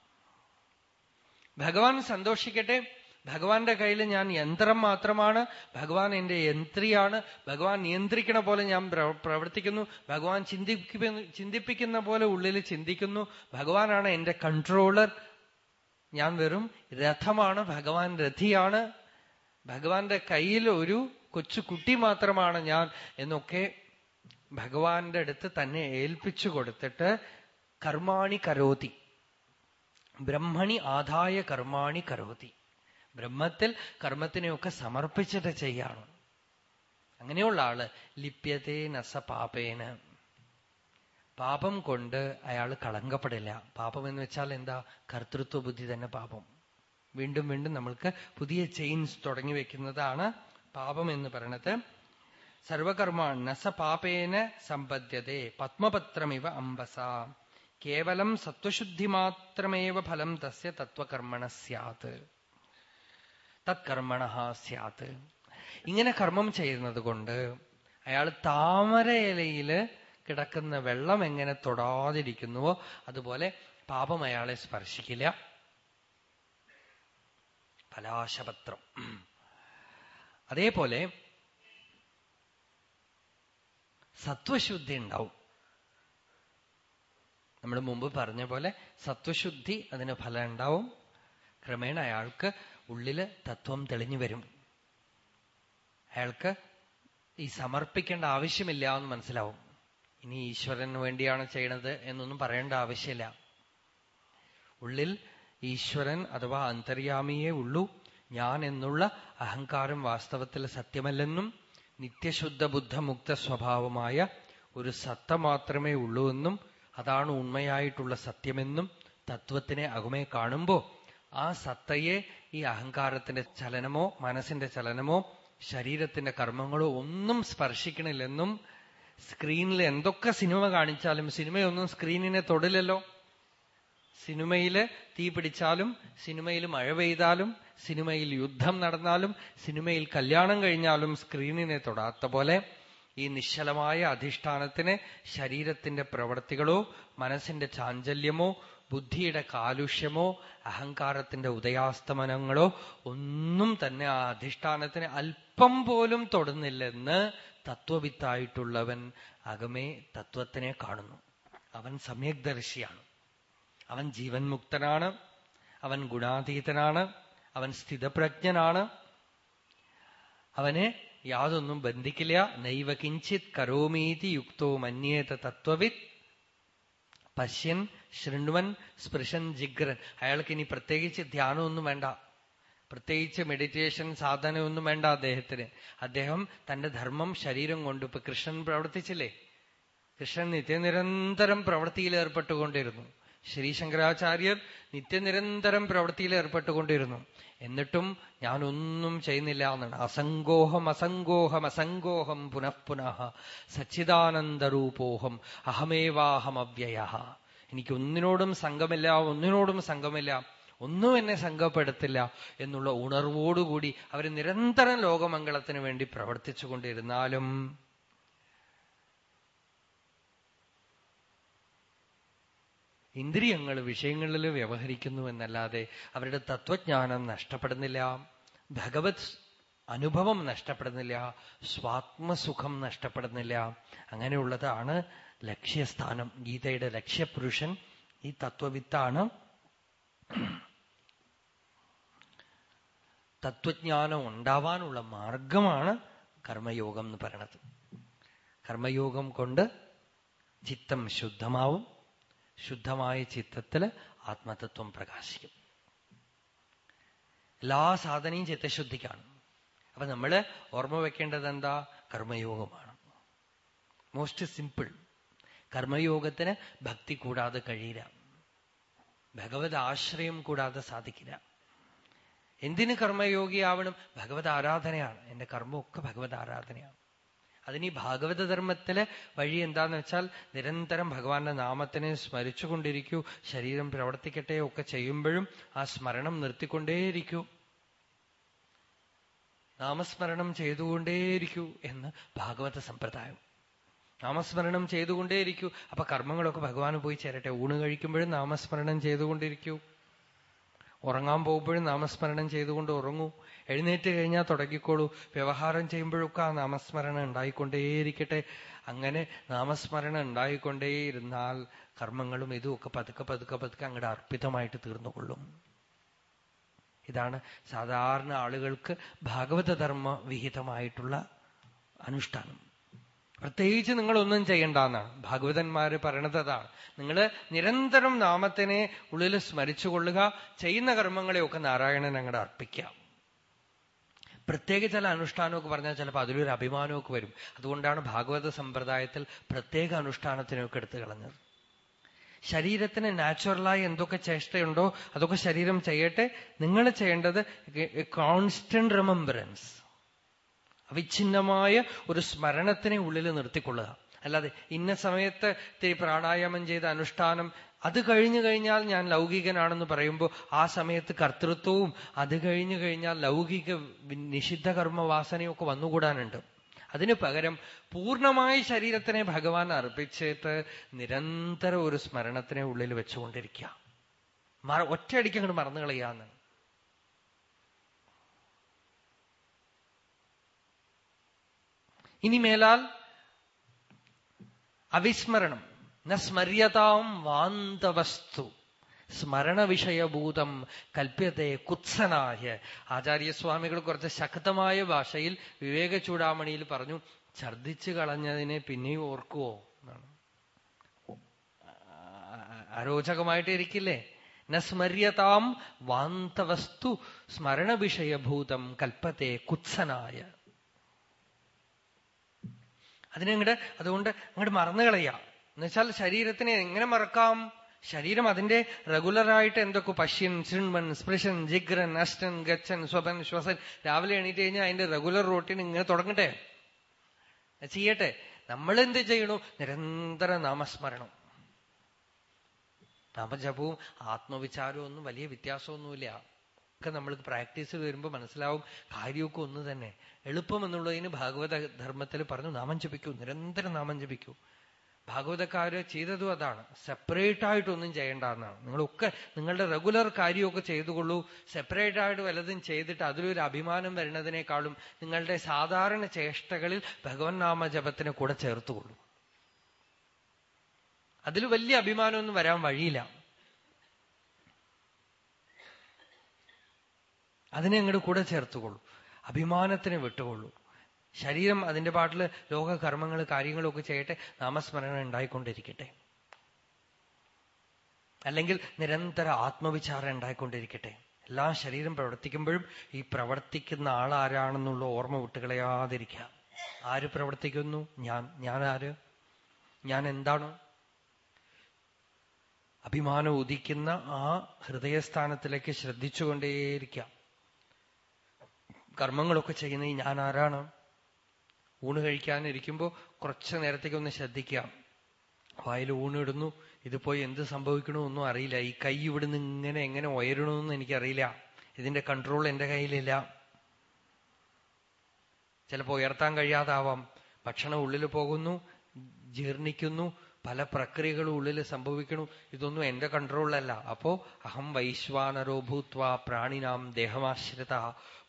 ഭഗവാൻ സന്തോഷിക്കട്ടെ. ഭഗവാന്റെ കയ്യിൽ ഞാൻ യന്ത്രം മാത്രമാണ്. ഭഗവാൻ എന്റെ യന്ത്രിയാണ്. ഭഗവാൻ നിയന്ത്രിക്കണ പോലെ ഞാൻ പ്രവർത്തിക്കുന്നു. ഭഗവാൻ ചിന്തിപ്പിക്കുന്ന ചിന്തിപ്പിക്കുന്ന പോലെ ഉള്ളിൽ ചിന്തിക്കുന്നു. ഭഗവാനാണ് എന്റെ കൺട്രോളർ. ഞാൻ വെറും രഥമാണ്. ഭഗവാൻ രഥിയാണ്. ഭഗവാന്റെ കയ്യിൽ ഒരു കൊച്ചു കുട്ടി മാത്രമാണ് ഞാൻ എന്നൊക്കെ ഭഗവാന്റെ അടുത്ത് തന്നെ ഏൽപ്പിച്ചു കൊടുത്തിട്ട് കർമാണി കരോതി. ബ്രഹ്മണി ആദായ കർമാണി കർവതി ബ്രഹ്മത്തിൽ കർമ്മത്തിനെയൊക്കെ സമർപ്പിച്ചിട്ട് ചെയ്യാണ്. അങ്ങനെയുള്ള ആൾ ലിപ്യതേ നസ പാപേന്. പാപം കൊണ്ട് അയാൾ കളങ്കപ്പെടില്ല. പാപം എന്ന് വെച്ചാൽ എന്താ? കർത്തൃത്വ ബുദ്ധി തന്നെ പാപം. വീണ്ടും വീണ്ടും നമ്മൾക്ക് പുതിയ ചെയിൻസ് തുടങ്ങി വെക്കുന്നതാണ് പാപം എന്ന് പറയണത്. സർവകർമ്മ നസ പാപേന സമ്പദ്യതേ പത്മപത്രമിവ അംബസ കേവലം സത്വശുദ്ധി മാത്രമേവ ഫലം തസ്യ തത്വകർമ്മണ സ്യാത്. തത്കർമ്മണ സ്യാത്. ഇങ്ങനെ കർമ്മം ചെയ്യുന്നത് കൊണ്ട് അയാൾ താമര ഇലയിൽ കിടക്കുന്ന വെള്ളം എങ്ങനെ തൊടാതിരിക്കുന്നുവോ അതുപോലെ പാപം അയാളെ സ്പർശിക്കില്ല. ഫലാശപത്രം അതേപോലെ സത്വശുദ്ധി ഉണ്ടാവും. നമ്മൾ മുമ്പ് പറഞ്ഞ പോലെ സത്വശുദ്ധി അതിന് ഫലം ഉണ്ടാവും. ക്രമേണ അയാൾക്ക് ഉള്ളിൽ തത്വം തെളിഞ്ഞു വരും. അയാൾക്ക് ഈ സമർപ്പിക്കേണ്ട ആവശ്യമില്ല എന്ന് മനസ്സിലാവും. ഇനി ഈശ്വരന് വേണ്ടിയാണ് ചെയ്യണത് എന്നൊന്നും പറയേണ്ട ആവശ്യമില്ല. ഉള്ളിൽ ഈശ്വരൻ അഥവാ അന്തര്യാമിയേ ഉള്ളൂ. ഞാൻ എന്നുള്ള അഹങ്കാരം വാസ്തവത്തിൽ സത്യമല്ലെന്നും നിത്യശുദ്ധ ബുദ്ധമുക്ത സ്വഭാവമായ ഒരു സത്ത മാത്രമേ ഉള്ളൂ എന്നും അതാണ് ഉണ്മയായിട്ടുള്ള സത്യമെന്നും തത്വത്തിനെ അകുമേ കാണുമ്പോ ആ സത്തയെ ഈ അഹങ്കാരത്തിന്റെ ചലനമോ മനസ്സിന്റെ ചലനമോ ശരീരത്തിന്റെ കർമ്മങ്ങളോ ഒന്നും സ്പർശിക്കണില്ലെന്നും സ്ക്രീനിൽ എന്തൊക്കെ സിനിമ കാണിച്ചാലും സിനിമയൊന്നും സ്ക്രീനിനെ തൊടില്ലല്ലോ. സിനിമയിൽ തീ പിടിച്ചാലും സിനിമയിൽ മഴ പെയ്താലും സിനിമയിൽ യുദ്ധം നടന്നാലും സിനിമയിൽ കല്യാണം കഴിഞ്ഞാലും സ്ക്രീനിനെ തൊടാത്ത പോലെ ഈ നിശ്ചലമായ അധിഷ്ഠാനത്തിന് ശരീരത്തിന്റെ പ്രവൃത്തികളോ മനസ്സിന്റെ ചാഞ്ചല്യമോ ബുദ്ധിയുടെ കാലുഷ്യമോ അഹങ്കാരത്തിന്റെ ഉദയാസ്തമനങ്ങളോ ഒന്നും തന്നെ ആ അധിഷ്ഠാനത്തിന് അല്പം പോലും തൊടുന്നില്ലെന്ന് തത്വവിത്തായിട്ടുള്ളവൻ അകമേ തത്വത്തിനെ കാണുന്നു. അവൻ സമ്യക്ദർശിയാണ് അവൻ ജീവൻ മുക്തനാണ് അവൻ ഗുണാതീതനാണ്. അവൻ സ്ഥിതപ്രജ്ഞനാണ്. അവനെ യാതൊന്നും ബന്ധിക്കില്ല. നൈവ കിഞ്ചിത് കരോമീതി യുക്തോ മന്യേത തത്വവിത് പശ്യൻ ശൃണ്വൻ സ്പൃശൻ ജിഗ്രൻ. അയാൾക്ക് ഇനി പ്രത്യേകിച്ച് ധ്യാനമൊന്നും വേണ്ട. പ്രത്യേകിച്ച് മെഡിറ്റേഷൻ സാധനമൊന്നും വേണ്ട അദ്ദേഹത്തിന്. അദ്ദേഹം തന്റെ ധർമ്മം ശരീരം കൊണ്ട് ഇപ്പൊ കൃഷ്ണൻ പ്രവർത്തിച്ചില്ലേ? കൃഷ്ണൻ നിത്യനിരന്തരം പ്രവൃത്തിയിൽ ഏർപ്പെട്ടുകൊണ്ടിരുന്നു. ശ്രീശങ്കരാചാര്യർ നിത്യനിരന്തരം പ്രവൃത്തിയിൽ ഏർപ്പെട്ടുകൊണ്ടിരുന്നു. എന്നിട്ടും ഞാനൊന്നും ചെയ്യുന്നില്ല എന്നാണ്. അസംഗോഹം അസംഗോഹം അസംഗോഹം പുനഃപുനഃ സച്ചിദാനന്ദരൂപോഹം അഹമേവാഹം അവ്യയ. എനിക്ക് ഒന്നിനോടും സംഘമില്ല ഒന്നിനോടും സംഘമില്ല ഒന്നും എന്നെ സംഘപ്പെടുത്തില്ല എന്നുള്ള ഉണർവോടുകൂടി അവർ നിരന്തരം ലോകമംഗളത്തിന് വേണ്ടി പ്രവർത്തിച്ചുകൊണ്ടിരുന്നാലും ഇന്ദ്രിയങ്ങൾ വിഷയങ്ങളിൽ വ്യവഹരിക്കുന്നു എന്നല്ലാതെ അവരുടെ തത്വജ്ഞാനം നഷ്ടപ്പെടുന്നില്ല. ഭഗവത് അനുഭവം നഷ്ടപ്പെടുന്നില്ല. സ്വാത്മസുഖം നഷ്ടപ്പെടുന്നില്ല. അങ്ങനെയുള്ളതാണ് ലക്ഷ്യസ്ഥാനം. ഗീതയുടെ ലക്ഷ്യപുരുഷൻ ഈ തത്വവിത്താണ്. തത്വജ്ഞാനം ഉണ്ടാവാനുള്ള മാർഗമാണ് കർമ്മയോഗം എന്ന് പറയണത് കർമ്മയോഗം കൊണ്ട് ചിത്തം ശുദ്ധമാവും. ശുദ്ധമായ ചിത്തത്തിൽ ആത്മതത്വം പ്രകാശിക്കും. എല്ലാ സാധനയും ചിത്തശുദ്ധിക്കാണ്. അപ്പൊ നമ്മൾ ഓർമ്മ വെക്കേണ്ടത് എന്താ? കർമ്മയോഗമാണ്. മോസ്റ്റ് സിമ്പിൾ കർമ്മയോഗത്തിന് ഭക്തി കൂടാതെ കഴിയില്ല. ഭഗവത് ആശ്രയം കൂടാതെ സാധിക്കില്ല. എന്തിന് കർമ്മയോഗിയാവണം ഭഗവത് ആരാധനയാണ്. എന്റെ കർമ്മമൊക്കെ ഭഗവത് ആരാധനയാണ്. അതിന് ഈ ഭാഗവത ധർമ്മത്തിലെ വഴി എന്താന്ന് വെച്ചാൽ നിരന്തരം ഭഗവാന്റെ നാമത്തിനെ സ്മരിച്ചുകൊണ്ടിരിക്കൂ ശരീരം പ്രവർത്തിക്കട്ടെ ഒക്കെ ചെയ്യുമ്പോഴും ആ സ്മരണം നിർത്തിക്കൊണ്ടേയിരിക്കൂ. നാമസ്മരണം ചെയ്തുകൊണ്ടേയിരിക്കൂ എന്ന് ഭാഗവത സമ്പ്രദായം. നാമസ്മരണം ചെയ്തുകൊണ്ടേയിരിക്കൂ. അപ്പൊ കർമ്മങ്ങളൊക്കെ ഭഗവാന് പോയി ചേരട്ടെ. ഊണ് കഴിക്കുമ്പോഴും നാമസ്മരണം ചെയ്തുകൊണ്ടിരിക്കൂ. ഉറങ്ങാൻ പോകുമ്പോഴും നാമസ്മരണം ചെയ്തുകൊണ്ട് ഉറങ്ങൂ. എഴുന്നേറ്റ് കഴിഞ്ഞാൽ തുടങ്ങിക്കോളൂ. വ്യവഹാരം ചെയ്യുമ്പോഴൊക്കെ ആ നാമസ്മരണം ഉണ്ടായിക്കൊണ്ടേയിരിക്കട്ടെ. അങ്ങനെ നാമസ്മരണം ഉണ്ടായിക്കൊണ്ടേയിരുന്നാൽ കർമ്മങ്ങളും ഇതുമൊക്കെ പതുക്കെ പതുക്കെ പതുക്കെ അങ്ങോട്ട് അർപ്പിതമായിട്ട് തീർന്നുകൊള്ളും. ഇതാണ് സാധാരണ ആളുകൾക്ക് ഭാഗവതധർമ്മ വിഹിതമായിട്ടുള്ള അനുഷ്ഠാനം. പ്രത്യേകിച്ച് നിങ്ങളൊന്നും ചെയ്യണ്ടെന്നാണ് ഭാഗവതന്മാര് പറയണത് അതാണ്. നിങ്ങൾ നിരന്തരം നാമത്തിനെ ഉള്ളിൽ സ്മരിച്ചുകൊള്ളുക ചെയ്യുന്ന കർമ്മങ്ങളെയൊക്കെ നാരായണൻ അങ്ങോട്ട് അർപ്പിക്കാം പ്രത്യേക ചില അനുഷ്ഠാനമൊക്കെ പറഞ്ഞാൽ ചിലപ്പോൾ അതിലൊരു അഭിമാനമൊക്കെ വരും. അതുകൊണ്ടാണ് ഭാഗവത സമ്പ്രദായത്തിൽ പ്രത്യേക അനുഷ്ഠാനത്തിനൊക്കെ എടുത്തു കളഞ്ഞത്. ശരീരത്തിന് നാച്ചുറലായി എന്തൊക്കെ ചേഷ്ടയുണ്ടോ അതൊക്കെ ശരീരം ചെയ്യട്ടെ. നിങ്ങൾ ചെയ്യേണ്ടത് കോൺസ്റ്റന്റ് റിമംബറൻസ് അവിഛിന്നമായ ഒരു സ്മരണത്തിനെ ഉള്ളിൽ നിർത്തിക്കൊള്ളുക. അല്ലാതെ ഇന്ന സമയത്ത് ഇത്തിരി പ്രാണായാമം ചെയ്ത അനുഷ്ഠാനം അത് കഴിഞ്ഞു കഴിഞ്ഞാൽ ഞാൻ ലൗകികനാണെന്ന് പറയുമ്പോൾ ആ സമയത്ത് കർത്തൃത്വവും അത് കഴിഞ്ഞു കഴിഞ്ഞാൽ ലൗകിക നിഷിദ്ധ കർമ്മവാസനയൊക്കെ വന്നുകൂടാനുണ്ട്. അതിനു പകരം പൂർണമായി ശരീരത്തിനെ ഭഗവാൻ അർപ്പിച്ചിട്ട് നിരന്തരം ഒരു സ്മരണത്തിനെ ഉള്ളിൽ വെച്ചുകൊണ്ടിരിക്കുക. ഒറ്റയടിക്ക് അങ്ങോട്ട് മറന്നു കളയാന്ന് ഇനി മേലാൽ അവിസ്മരണം. ന സ്മര്യതാം വാന്തവസ്തു. സ്മരണ വിഷയഭൂതം കൽപ്യത്തെ കുത്സനായ ആചാര്യസ്വാമികൾ കുറച്ച് ശക്തമായ ഭാഷയിൽ വിവേക ചൂടാമണിയിൽ പറഞ്ഞു ഛർദിച്ചു കളഞ്ഞതിനെ പിന്നെയും ഓർക്കുവോ? എന്നാണ്. അരോചകമായിട്ട് ഇരിക്കില്ലേ? ന സ്മര്യതാം വാന്തവസ്തു സ്മരണ വിഷയഭൂതം കൽപ്പത്തെ കുത്സനായ അതിനങ്ങട് അതുകൊണ്ട് അങ്ങോട്ട് മറന്നു കളയാം എന്നുവെച്ചാൽ ശരീരത്തിനെ എങ്ങനെ മറക്കാം? ശരീരം അതിന്റെ റെഗുലറായിട്ട് എന്തൊക്കെ പശ്യൻ ചിൺമൻ സ്പൃശൻ ജിഗ്രൻ അഷ്ടൻ ഗച്ഛൻ സ്വപൻ ശ്വസൻ രാവിലെ എണീറ്റ് കഴിഞ്ഞാൽ അതിന്റെ റെഗുലർ റൂട്ടീൻ ഇങ്ങനെ തുടങ്ങട്ടെ? ചെയ്യട്ടെ. നമ്മൾ എന്ത് ചെയ്യണു? നിരന്തര നാമസ്മരണം. നാമജപവും ആത്മവിചാരവും ഒന്നും വലിയ വ്യത്യാസമൊന്നുമില്ല. ഒക്കെ നമ്മൾ പ്രാക്ടീസ് വരുമ്പോൾ മനസ്സിലാവും കാര്യമൊക്കെ ഒന്ന് തന്നെ. എളുപ്പം എന്നുള്ളതിന് ഭാഗവത ധർമ്മത്തിൽ പറഞ്ഞു നാമം ജപിക്കൂ. നിരന്തരം നാമം ജപിക്കൂ. ഭാഗവതക്കാര് ചെയ്തതും അതാണ്. സെപ്പറേറ്റ് ആയിട്ടൊന്നും ചെയ്യേണ്ട എന്നാണ്. നിങ്ങളൊക്കെ നിങ്ങളുടെ റെഗുലർ കാര്യമൊക്കെ ചെയ്തുകൊള്ളൂ. സെപ്പറേറ്റ് ആയിട്ട് വലതും ചെയ്തിട്ട് അതിലൊരു അഭിമാനം വരുന്നതിനേക്കാളും നിങ്ങളുടെ സാധാരണ ചേഷ്ടകളിൽ ഭഗവൻ നാമ ജപത്തിനെ കൂടെ ചേർത്തുകൊള്ളൂ. അതിൽ വലിയ അഭിമാനമൊന്നും വരാൻ വഴിയില്ല. അതിനെ അങ്ങോട്ട് കൂടെ ചേർത്തുകൊള്ളൂ. അഭിമാനത്തിന് വിട്ടുകൊള്ളൂ. ശരീരം അതിന്റെ പാട്ടിൽ ലോകകർമ്മങ്ങൾ കാര്യങ്ങളൊക്കെ ചെയ്യട്ടെ നാമസ്മരണ ഉണ്ടായിക്കൊണ്ടിരിക്കട്ടെ. അല്ലെങ്കിൽ നിരന്തര ആത്മവിചാരം ഉണ്ടായിക്കൊണ്ടിരിക്കട്ടെ. എല്ലാ ശരീരം പ്രവർത്തിക്കുമ്പോഴും ഈ പ്രവർത്തിക്കുന്ന ആൾ ആരാണെന്നുള്ള ഓർമ്മ വിട്ടുകളയാതിരിക്കുക. ആര് പ്രവർത്തിക്കുന്നു? ഞാൻ. ഞാൻ ആര്? ഞാൻ എന്താണ്? അഭിമാനം ഉദിക്കുന്ന ആ ഹൃദയസ്ഥാനത്തിലേക്ക് ശ്രദ്ധിച്ചുകൊണ്ടേയിരിക്കാം കർമ്മങ്ങളൊക്കെ ചെയ്യുന്ന ഞാൻ ആരാണ്? ഊണ് കഴിക്കാനിരിക്കുമ്പോൾ കുറച്ച് നേരത്തേക്ക് ഒന്ന് ശ്രദ്ധിക്കാം വായിൽ ഊണിടുന്നു ഇത് പോയി എന്ത് സംഭവിക്കണമെന്നൊന്നും അറിയില്ല. ഈ കൈ ഇവിടുന്ന് ഇങ്ങനെ എങ്ങനെ ഉയരണമെന്ന് എനിക്കറിയില്ല. ഇതിന്റെ കൺട്രോൾ എന്റെ കയ്യിലില്ല. ചിലപ്പോൾ ഉയർത്താൻ കഴിയാതാവാം. ഭക്ഷണം ഉള്ളിൽ പോകുന്നു ജീർണിക്കുന്നു പല പ്രക്രിയകളും ഉള്ളിൽ സംഭവിക്കണു. ഇതൊന്നും എന്റെ കൺട്രോളിലല്ല. അപ്പോ അഹം വൈശ്വാനരോ ഭൂത്വ പ്രാണിനാം ദേഹമാശ്രിത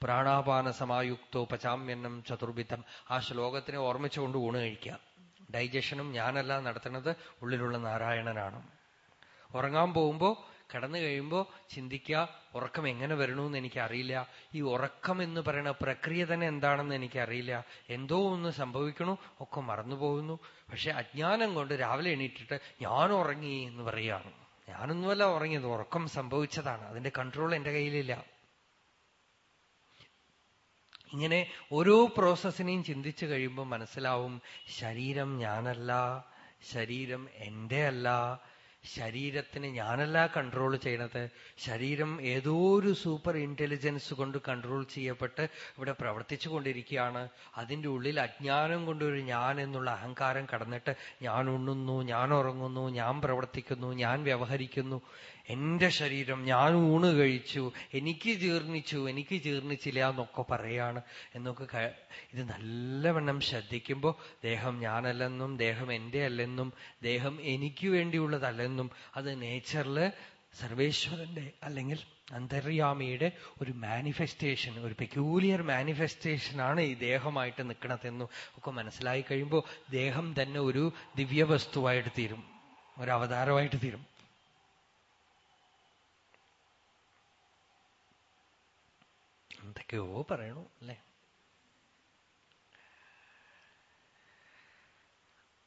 പ്രാണാപാന സമായുക്തോ പചാമ്യന്നം ചതുർവിധം ആ ശ്ലോകത്തിനെ ഓർമ്മിച്ചുകൊണ്ട് ഊണ് കഴിക്കുക. ഡൈജഷനും ഞാനല്ല നടത്തുന്നത്. ഉള്ളിലുള്ള നാരായണനാണ്. ഉറങ്ങാൻ പോകുമ്പോ കടന്നു കഴിയുമ്പോ ചിന്തിക്കുക ഉറക്കം എങ്ങനെ വരണമെന്ന് എനിക്കറിയില്ല. ഈ ഉറക്കം എന്ന് പറയുന്ന പ്രക്രിയ തന്നെ എന്താണെന്ന് എനിക്കറിയില്ല. എന്തോ ഒന്ന് സംഭവിക്കണു ഒക്കെ മറന്നുപോകുന്നു. പക്ഷെ അജ്ഞാനം കൊണ്ട് രാവിലെ എണീറ്റിട്ട് ഞാൻ ഉറങ്ങി എന്ന് പറയുകയാണ്. ഞാനൊന്നുമല്ല ഉറങ്ങിയത് ഉറക്കം സംഭവിച്ചതാണ്. അതിന്റെ കൺട്രോൾ എന്റെ കയ്യിലില്ല. ഇങ്ങനെ ഓരോ പ്രോസസ്സിനെയും ചിന്തിച്ചു കഴിയുമ്പോൾ മനസ്സിലാവും ശരീരം ഞാനല്ല ശരീരം എന്റെ അല്ല ശരീരത്തിന് ഞാനല്ല കൺട്രോൾ ചെയ്യണത്. ശരീരം ഏതോ ഒരു സൂപ്പർ ഇന്റലിജൻസ് കൊണ്ട് കൺട്രോൾ ചെയ്യപ്പെട്ട് ഇവിടെ പ്രവർത്തിച്ചു കൊണ്ടിരിക്കുകയാണ് അതിന്റെ ഉള്ളിൽ അജ്ഞാനം കൊണ്ടൊരു ഞാൻ എന്നുള്ള അഹങ്കാരം കടന്നിട്ട് ഞാൻ ഉണ്ണുന്നു ഞാൻ ഉറങ്ങുന്നു ഞാൻ പ്രവർത്തിക്കുന്നു ഞാൻ വ്യവഹരിക്കുന്നു. എന്റെ ശരീരം ഞാൻ ഊണ് കഴിച്ചു എനിക്ക് ജീർണിച്ചു എനിക്ക് ജീർണിച്ചില്ല എന്നൊക്കെ പറയാണ്. എന്നൊക്കെ ഇത് നല്ലവണ്ണം ശ്രദ്ധിക്കുമ്പോൾ ദേഹം ഞാനല്ലെന്നും ദേഹം എന്റെ അല്ലെന്നും ദേഹം എനിക്ക് വേണ്ടിയുള്ളതല്ലെന്നും അത് നേച്ചറിൽ സർവേശ്വരന്റെ അല്ലെങ്കിൽ അന്തര്യാമിയുടെ ഒരു മാനിഫെസ്റ്റേഷൻ ഒരു പെക്യൂലിയർ മാനിഫെസ്റ്റേഷനാണ് ഈ ദേഹമായിട്ട് നിൽക്കണതെന്നും ഒക്കെ മനസ്സിലായി കഴിയുമ്പോൾ ദേഹം തന്നെ ഒരു ദിവ്യവസ്തുവായിട്ട് തീരും. ഒരു അവതാരമായിട്ട് തീരും. എന്തൊക്കെയോ പറയണു അല്ലേ?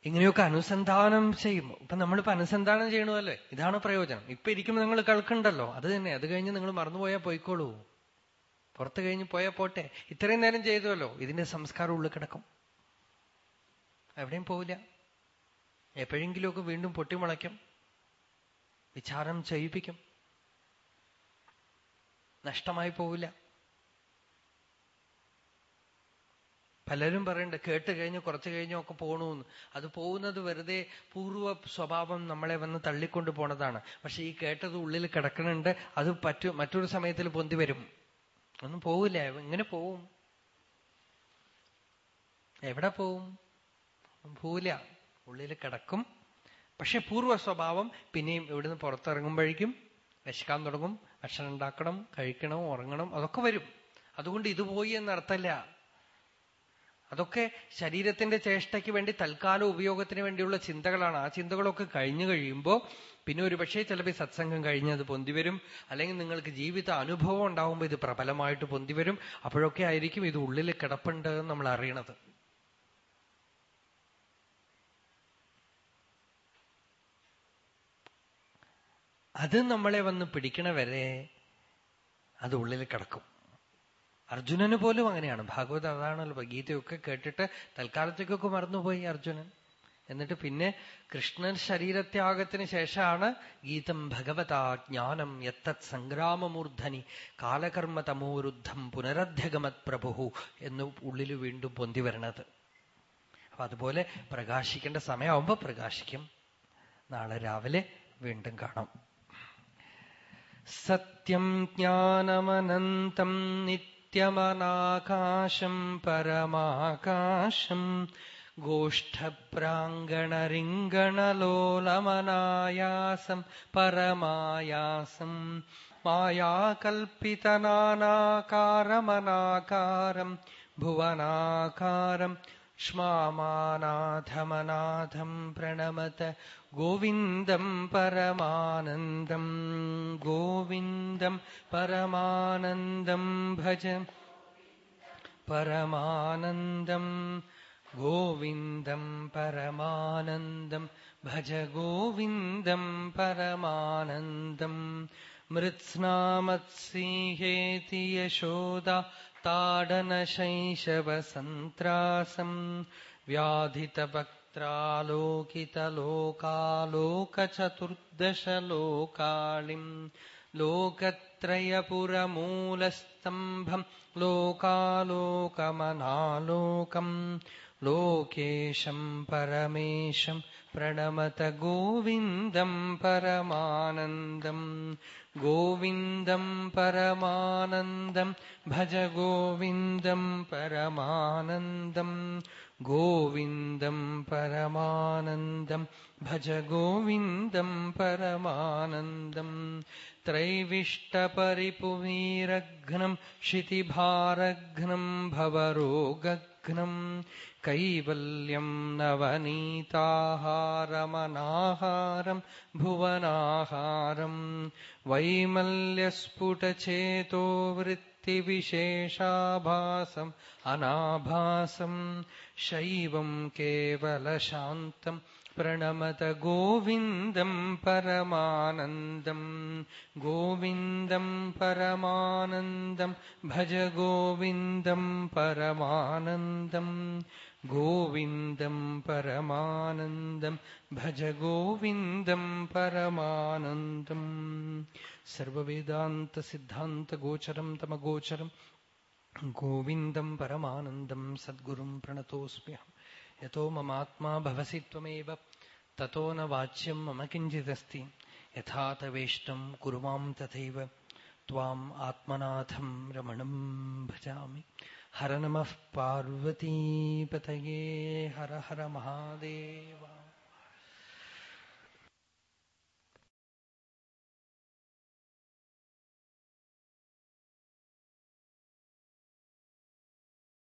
ഇങ്ങനെയൊക്കെ അനുസന്ധാനം ചെയ്യും ഇപ്പൊ നമ്മളിപ്പോ അനുസന്ധാനം ചെയ്യണമല്ലേ ഇതാണ് പ്രയോജനം. ഇപ്പൊ ഇരിക്കുമ്പോൾ നിങ്ങൾ കേൾക്കണ്ടല്ലോ. അത് തന്നെ. അത് കഴിഞ്ഞ് നിങ്ങൾ മറന്നുപോയാൽ പോയിക്കോളൂ. പുറത്ത് കഴിഞ്ഞ് പോയാൽ പോട്ടെ. ഇത്രയും നേരം ചെയ്തുവല്ലോ ഇതിന്റെ സംസ്കാരം ഉള്ളിൽ കിടക്കും. എവിടെയും പോവില്ല. എപ്പോഴെങ്കിലുമൊക്കെ വീണ്ടും പൊട്ടിമുളയ്ക്കും. വിചാരം ചെയ്യിപ്പിക്കും. നഷ്ടമായി പോവില്ല. പലരും പറയണ്ട കേട്ട് കഴിഞ്ഞ് കുറച്ച് കഴിഞ്ഞൊക്കെ പോകണമെന്ന് അത് പോകുന്നത് വെറുതെ പൂർവ സ്വഭാവം നമ്മളെ വന്ന് തള്ളിക്കൊണ്ട് പോണതാണ്. പക്ഷെ ഈ കേട്ടത് ഉള്ളിൽ കിടക്കണുണ്ട് അത് പറ്റു മറ്റൊരു സമയത്തിൽ പൊന്തി വരും. ഒന്നും പോവില്ല എങ്ങനെ പോവും. എവിടെ പോവും? പോവില്ല. ഉള്ളിൽ കിടക്കും. പക്ഷെ പൂർവ സ്വഭാവം പിന്നെയും ഇവിടുന്ന് പുറത്തിറങ്ങുമ്പോഴേക്കും വിശക്കാൻ തുടങ്ങും. ഭക്ഷണം ഉണ്ടാക്കണം കഴിക്കണം ഉറങ്ങണം അതൊക്കെ വരും. അതുകൊണ്ട് ഇത് പോയി എന്നർത്ഥല്ല. അതൊക്കെ ശരീരത്തിന്റെ ചേഷ്ടയ്ക്ക് വേണ്ടി തൽക്കാല ഉപയോഗത്തിന് വേണ്ടിയുള്ള ചിന്തകളാണ്. ആ ചിന്തകളൊക്കെ കഴിഞ്ഞു കഴിയുമ്പോൾ പിന്നെ ഒരു പക്ഷേ ചിലപ്പോൾ സത്സംഗം കഴിഞ്ഞ് അത് പൊന്തിവരും അല്ലെങ്കിൽ നിങ്ങൾക്ക് ജീവിത അനുഭവം ഉണ്ടാവുമ്പോൾ ഇത് പ്രബലമായിട്ട് പൊന്തിവരും അപ്പോഴൊക്കെ ആയിരിക്കും ഇത് ഉള്ളിൽ കിടപ്പുണ്ട് എന്ന് നമ്മൾ അറിയണത്. അത് നമ്മളെ വന്ന് പിടിക്കണ വരെ അത് ഉള്ളിൽ കിടക്കും. അർജുനന് പോലും അങ്ങനെയാണ്. ഭാഗവത് അതാണല്ലോ ഗീതയൊക്കെ കേട്ടിട്ട് തൽക്കാലത്തേക്കൊക്കെ മറന്നുപോയി അർജുനൻ. എന്നിട്ട് പിന്നെ കൃഷ്ണൻ ശരീരത്യാഗത്തിന് ശേഷമാണ് ഗീതം ഭഗവതാ ജ്ഞാനം എത്തത് സംഗ്രാമമൂർധനി കാലകർമ്മ തമോരുദ്ധം പുനരധ്യഗമത് പ്രഭുഹു എന്ന് ഉള്ളിൽ വീണ്ടും പൊന്തി വരണത്. അപ്പൊ അതുപോലെ പ്രകാശിക്കേണ്ട സമയമാകുമ്പോ പ്രകാശിക്കും. നാളെ രാവിലെ വീണ്ടും കാണാം. സത്യം ജ്ഞാനമനന്തം നിത്യം नित्यमनाकाशम् परमाकाशम् गोष्ठप्राङ्गणरिङ्गणलोलमनायासम् परमायासम् मायाकल्पितनानाकारमनाकारम् भुवनाकारम् क्ष्मामानाथमनाथम् प्रणमत गोविन्दम् परमानन्दम् गोविन्दम् परमानन्दम् भज। परमानन्दम् गोविन्दम् परमानन्दम् भज। गोविन्दम् परमानन्दम् मृत्स्नामत्सिंहेति यशोदा ताडनशैशवसन्त्रासम् व्याधितवक्त्रालोकितलोकालोकचतुर्दशलोकालिम् लोकत्रयपुरमूलस्तम्भम् लोकालोकमनालोकम् लोकेशम् परमेशम् प्रणमत गोविन्दम् परमानन्दम् गोविन्दम् परमानन्दम् भज गोविन्दम् परमानन्दम् गोविन्दम् परमानन्दम् भज गोविन्दम् परमानन्दम् त्रैविष्टपरिपुवीरघ्नम् क्षितिभारघ्नम् भवरोगघ्नम् कैवल्यम् नवनीताहारमनाहारम् भुवनाहारम् वैमल्यस्फुटचेतो वृत्तिविशेषाभासम् अनाभासम् शैवम् केवलशान्तम् प्रणमत गोविन्दम् परमानन्दम् गोविन्दम् परमानन्दम् भज गोविन्दम् परमानन्दम् गोविन्दम् परमानन्दम् भज गोविन्दम् परमानन्दम् സർവേദാന്ത സിദ്ധാന്ത ഗോചരം തമഗോചരം. ഗോവിന്ദം പരമാനന്ദം സദ്ഗുരും പ്രണതോസ്മ്യഹം. യഥോ മമാത്മാ ഭവസി ത്വമേവ. തത്തോ ന വാച്യം മമ കിഞ്ചിതസ്തി. യഥാ തവേഷ്ടം കുരുമാം തഥൈവ. ത്വാം ആത്മനാഥം രമണം ഭജാമി. ഹര നമഃ പാർവതീപതയേ. ഹര ഹര മഹാദേവ.